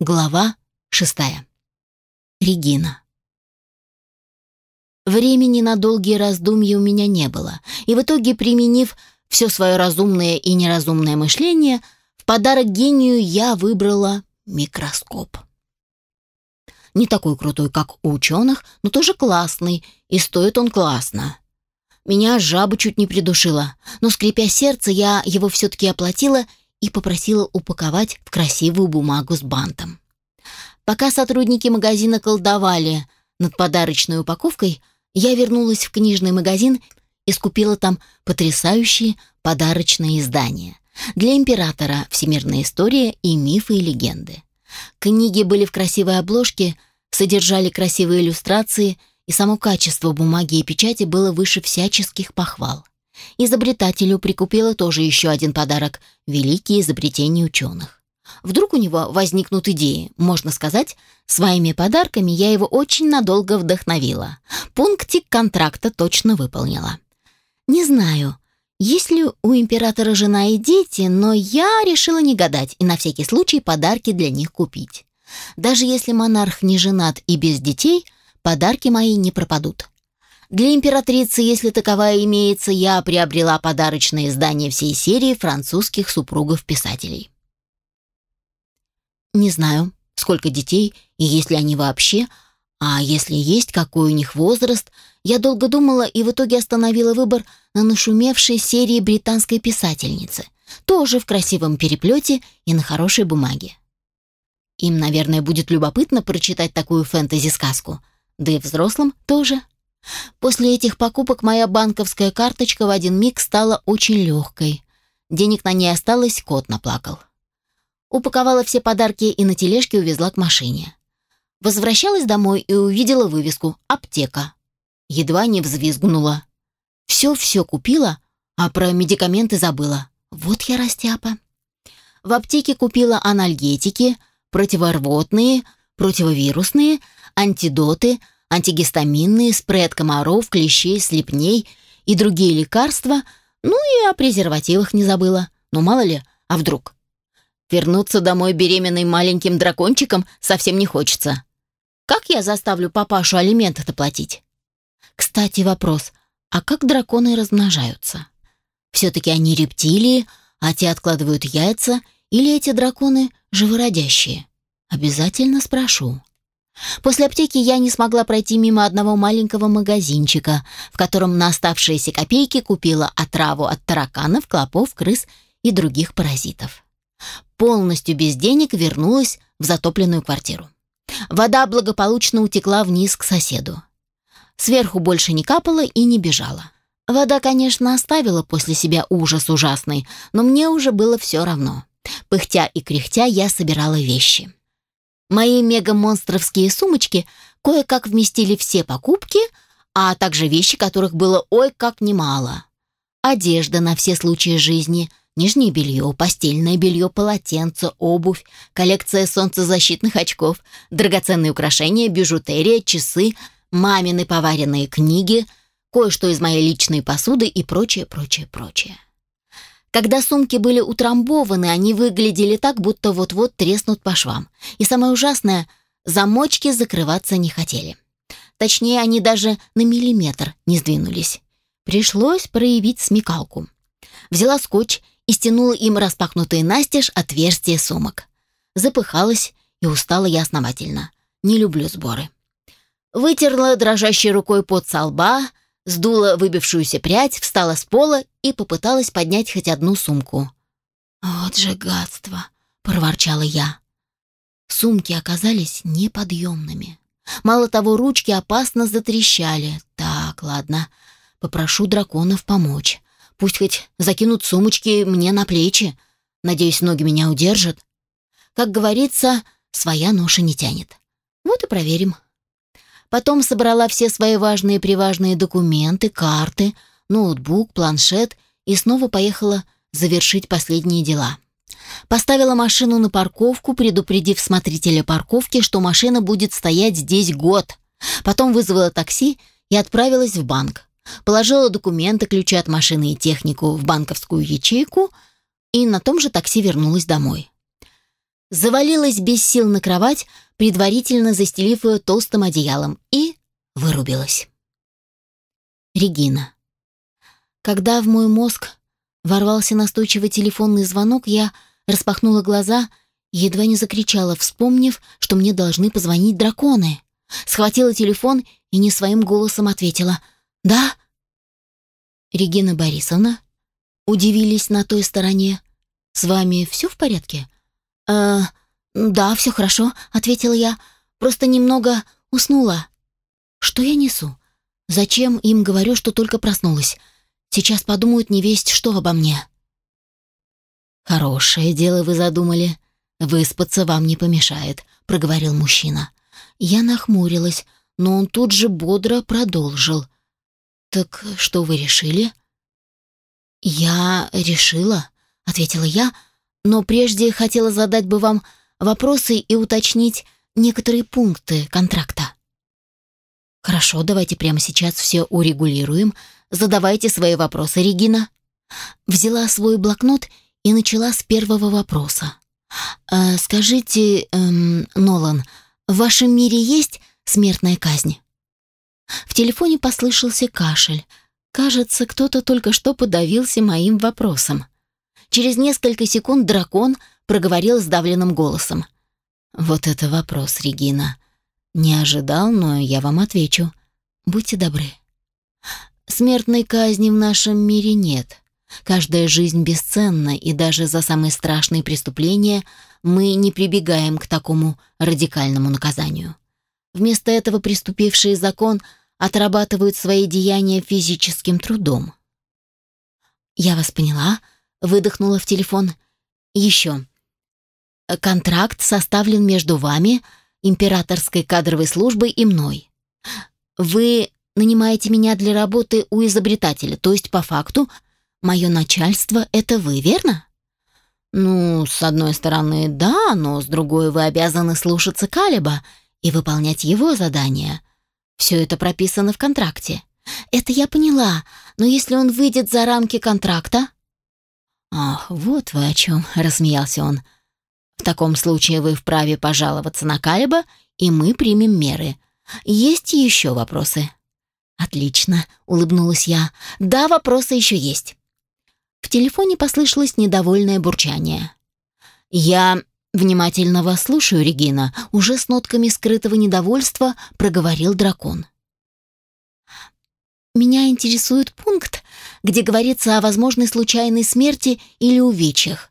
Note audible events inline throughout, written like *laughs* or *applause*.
Глава шестая. Регина. Времени на долгие раздумья у меня не было, и в итоге, применив все свое разумное и неразумное мышление, в подарок гению я выбрала микроскоп. Не такой крутой, как у ученых, но тоже классный, и стоит он классно. Меня жаба чуть не придушила, но, скрипя сердце, я его все-таки оплатила и попросила упаковать в красивую бумагу с бантом. Пока сотрудники магазина колдовали над подарочной упаковкой, я вернулась в книжный магазин и скупила там потрясающие подарочные издания для императора «Всемирная история» и «Мифы и легенды». Книги были в красивой обложке, содержали красивые иллюстрации, и само качество бумаги и печати было выше всяческих похвал. Изобретателю прикупила тоже еще один подарок – великие изобретения ученых. Вдруг у него возникнут идеи, можно сказать, своими подарками я его очень надолго вдохновила. Пунктик контракта точно выполнила. Не знаю, есть ли у императора жена и дети, но я решила не гадать и на всякий случай подарки для них купить. Даже если монарх не женат и без детей, подарки мои не пропадут. Для императрицы, если таковая имеется, я приобрела подарочное издание всей серии французских супругов-писателей. Не знаю, сколько детей и есть ли они вообще, а если есть, какой у них возраст, я долго думала и в итоге остановила выбор на нашумевшей серии британской писательницы, тоже в красивом переплете и на хорошей бумаге. Им, наверное, будет любопытно прочитать такую фэнтези-сказку, да и взрослым тоже. После этих покупок моя банковская карточка в один миг стала очень легкой. Денег на ней осталось, кот наплакал. Упаковала все подарки и на тележке увезла к машине. Возвращалась домой и увидела вывеску «Аптека». Едва не взвизгнула. Все-все купила, а про медикаменты забыла. Вот я растяпа. В аптеке купила анальгетики, противорвотные, противовирусные, антидоты – антигистаминные, спрей от комаров, клещей, слепней и другие лекарства, ну и о презервативах не забыла. Ну мало ли, а вдруг? Вернуться домой беременной маленьким дракончиком совсем не хочется. Как я заставлю папашу алименты-то платить? Кстати, вопрос, а как драконы размножаются? Все-таки они рептилии, а те откладывают яйца, или эти драконы живородящие? Обязательно спрошу. После аптеки я не смогла пройти мимо одного маленького магазинчика, в котором на оставшиеся копейки купила отраву от тараканов, клопов, крыс и других паразитов. Полностью без денег вернулась в затопленную квартиру. Вода благополучно утекла вниз к соседу. Сверху больше не капала и не бежала. Вода, конечно, оставила после себя ужас ужасный, но мне уже было все равно. Пыхтя и кряхтя я собирала вещи. Мои мега-монстровские сумочки кое-как вместили все покупки, а также вещи, которых было ой как немало. Одежда на все случаи жизни, нижнее белье, постельное белье, полотенце, обувь, коллекция солнцезащитных очков, драгоценные украшения, бижутерия, часы, мамины поваренные книги, кое-что из моей личной посуды и прочее, прочее, прочее. Когда сумки были утрамбованы, они выглядели так, будто вот-вот треснут по швам. И самое ужасное, замочки закрываться не хотели. Точнее, они даже на миллиметр не сдвинулись. Пришлось проявить смекалку. Взяла скотч и стянула им распахнутые настежь отверстия сумок. Запыхалась и устала я основательно. Не люблю сборы. Вытерла дрожащей рукой под со лба, сдула выбившуюся прядь, встала с пола и попыталась поднять хоть одну сумку. «Вот же гадство!» — проворчала я. Сумки оказались неподъемными. Мало того, ручки опасно затрещали. Так, ладно, попрошу драконов помочь. Пусть хоть закинут сумочки мне на плечи. Надеюсь, ноги меня удержат. Как говорится, своя ноша не тянет. Вот и проверим. Потом собрала все свои важные-приважные документы, карты, ноутбук, планшет и снова поехала завершить последние дела. Поставила машину на парковку, предупредив смотрителя парковки, что машина будет стоять здесь год. Потом вызвала такси и отправилась в банк. Положила документы, ключи от машины и технику в банковскую ячейку и на том же такси вернулась домой. завалилась без сил на кровать, предварительно застелив ее толстым одеялом, и вырубилась. Регина. Когда в мой мозг ворвался настойчивый телефонный звонок, я распахнула глаза едва не закричала, вспомнив, что мне должны позвонить драконы. Схватила телефон и не своим голосом ответила «Да?» «Регина Борисовна?» Удивились на той стороне. «С вами все в порядке?» «Э, да, все хорошо», — ответила я. «Просто немного уснула». «Что я несу? Зачем им говорю, что только проснулась? Сейчас подумают не весть, что обо мне». «Хорошее дело вы задумали. Выспаться вам не помешает», — проговорил мужчина. Я нахмурилась, но он тут же бодро продолжил. «Так что вы решили?» «Я решила», — ответила я, «но прежде хотела задать бы вам вопросы и уточнить некоторые пункты контракта». «Хорошо, давайте прямо сейчас все урегулируем. Задавайте свои вопросы, Регина». Взяла свой блокнот и начала с первого вопроса. «Э, «Скажите, эм, Нолан, в вашем мире есть смертная казнь?» В телефоне послышался кашель. Кажется, кто-то только что подавился моим вопросом. Через несколько секунд дракон проговорил сдавленным голосом. «Вот это вопрос, Регина. Не ожидал, но я вам отвечу. Будьте добры. Смертной казни в нашем мире нет. Каждая жизнь бесценна, и даже за самые страшные преступления мы не прибегаем к такому радикальному наказанию. Вместо этого преступившие закон отрабатывают свои деяния физическим трудом. «Я вас поняла», — выдохнула в телефон. «Еще. Контракт составлен между вами, императорской кадровой службой и мной. Вы нанимаете меня для работы у изобретателя, то есть по факту мое начальство — это вы, верно?» «Ну, с одной стороны, да, но с другой вы обязаны слушаться Калиба и выполнять его задания. Все это прописано в контракте. Это я поняла, но если он выйдет за рамки контракта... Ах, вот вы о чем, рассмеялся он. В таком случае вы вправе пожаловаться на Калиба, и мы примем меры. Есть еще вопросы? Отлично, улыбнулась я. Да, вопросы еще есть. В телефоне послышалось недовольное бурчание. Я «Внимательно вас слушаю, Регина», — уже с нотками скрытого недовольства проговорил дракон. «Меня интересует пункт, где говорится о возможной случайной смерти или увечьях,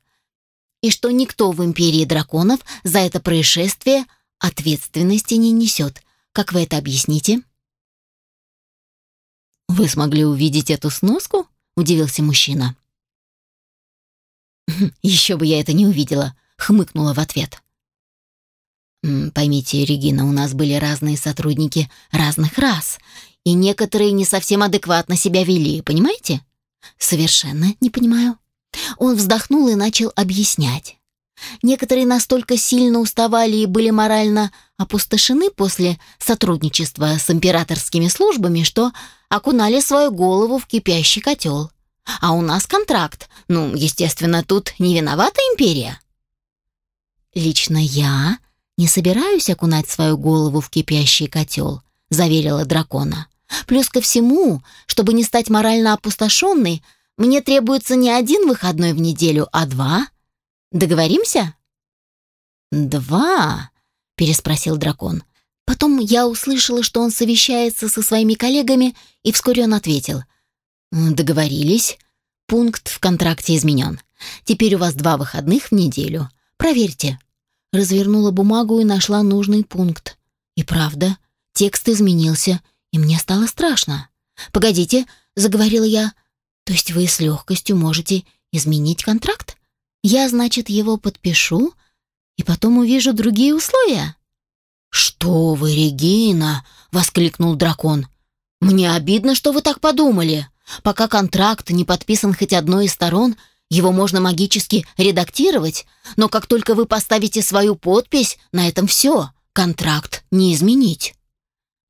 и что никто в Империи драконов за это происшествие ответственности не несет. Как вы это объясните?» «Вы смогли увидеть эту сноску?» — удивился мужчина. *laughs* «Еще бы я это не увидела», хмыкнула в ответ. «Поймите, Регина, у нас были разные сотрудники разных рас, и некоторые не совсем адекватно себя вели, понимаете?» «Совершенно не понимаю». Он вздохнул и начал объяснять. Некоторые настолько сильно уставали и были морально опустошены после сотрудничества с императорскими службами, что окунали свою голову в кипящий котел. А у нас контракт. Ну, естественно, тут не виновата империя. «Лично я не собираюсь окунать свою голову в кипящий котел», — заверила дракона. «Плюс ко всему, чтобы не стать морально опустошенной, мне требуется не один выходной в неделю, а два. Договоримся?» «Два?» — переспросил дракон. Потом я услышала, что он совещается со своими коллегами, и вскоре он ответил. «Договорились. Пункт в контракте изменен. Теперь у вас два выходных в неделю. Проверьте, развернула бумагу и нашла нужный пункт. И правда, текст изменился, и мне стало страшно. «Погодите», — заговорила я, — «то есть вы с легкостью можете изменить контракт? Я, значит, его подпишу, и потом увижу другие условия?» «Что вы, Регина!» — воскликнул дракон. «Мне обидно, что вы так подумали. Пока контракт не подписан хоть одной из сторон, его можно магически редактировать, но как только вы поставите свою подпись, на этом все, контракт не изменить».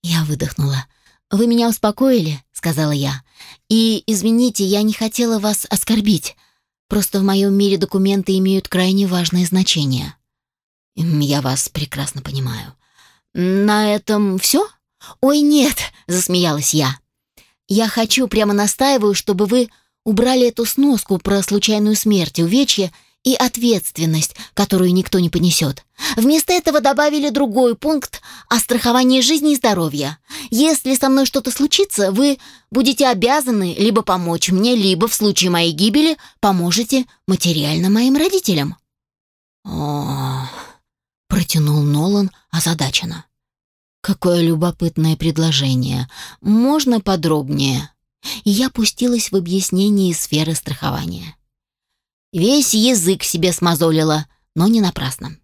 Я выдохнула. «Вы меня успокоили», — сказала я. «И, извините, я не хотела вас оскорбить. Просто в моем мире документы имеют крайне важное значение». Я вас прекрасно понимаю. На этом все? Ой, нет, засмеялась я. Я хочу, прямо настаиваю, чтобы вы убрали эту сноску про случайную смерть, увечья и ответственность, которую никто не понесет. Вместо этого добавили другой пункт о страховании жизни и здоровья. Если со мной что-то случится, вы будете обязаны либо помочь мне, либо в случае моей гибели поможете материально моим родителям. О, протянул Нолан озадаченно. Какое любопытное предложение. Можно подробнее? И я пустилась в объяснение сферы страхования. Весь язык себе смазолила, но не напрасно.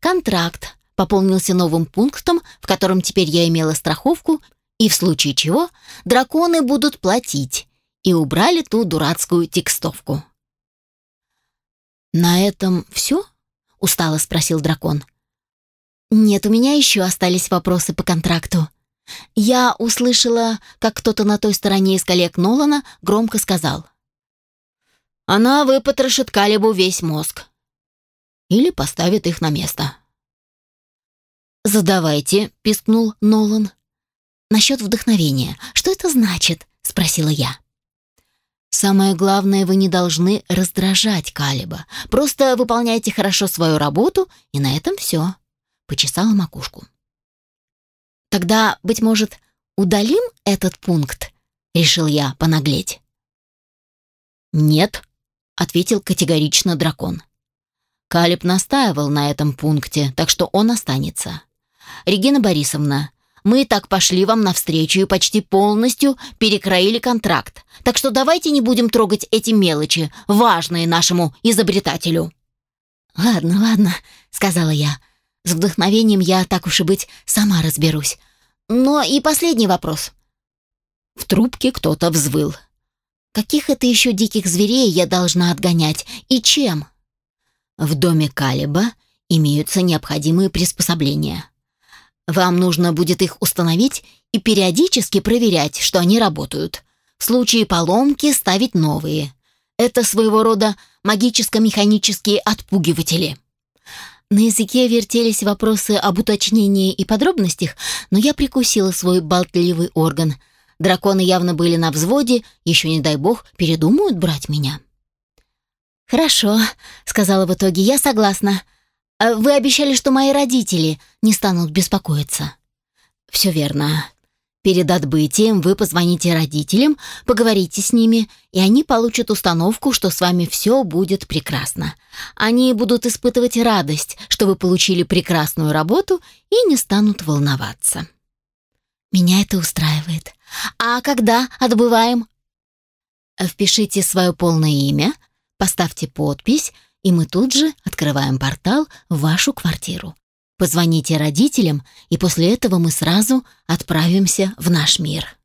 Контракт пополнился новым пунктом, в котором теперь я имела страховку, и в случае чего драконы будут платить, и убрали ту дурацкую текстовку. «На этом все?» — устало спросил дракон. «Нет, у меня еще остались вопросы по контракту». Я услышала, как кто-то на той стороне из коллег Нолана громко сказал. Она выпотрошит Калибу весь мозг. Или поставит их на место. «Задавайте», — пискнул Нолан. «Насчет вдохновения. Что это значит?» — спросила я. «Самое главное, вы не должны раздражать Калиба. Просто выполняйте хорошо свою работу, и на этом все», — почесала макушку. «Тогда, быть может, удалим этот пункт?» — решил я понаглеть. «Нет», ответил категорично дракон. Калиб настаивал на этом пункте, так что он останется. Регина Борисовна, мы так пошли вам навстречу и почти полностью перекроили контракт. Так что давайте не будем трогать эти мелочи, важные нашему изобретателю. Ладно, ладно, сказала я. С вдохновением я, так уж и быть, сама разберусь. Но и последний вопрос. В трубке кто-то взвыл. Каких это еще диких зверей я должна отгонять и чем? В доме Калиба имеются необходимые приспособления. Вам нужно будет их установить и периодически проверять, что они работают. В случае поломки ставить новые. Это своего рода магическо-механические отпугиватели. На языке вертелись вопросы об уточнении и подробностях, но я прикусила свой болтливый орган – Драконы явно были на взводе, еще не дай бог, передумают брать меня. «Хорошо», — сказала в итоге, — «я согласна. А вы обещали, что мои родители не станут беспокоиться». «Все верно. Перед отбытием вы позвоните родителям, поговорите с ними, и они получат установку, что с вами все будет прекрасно. Они будут испытывать радость, что вы получили прекрасную работу и не станут волноваться». Меня это устраивает. А когда отбываем? Впишите свое полное имя, поставьте подпись, и мы тут же открываем портал в вашу квартиру. Позвоните родителям, и после этого мы сразу отправимся в наш мир.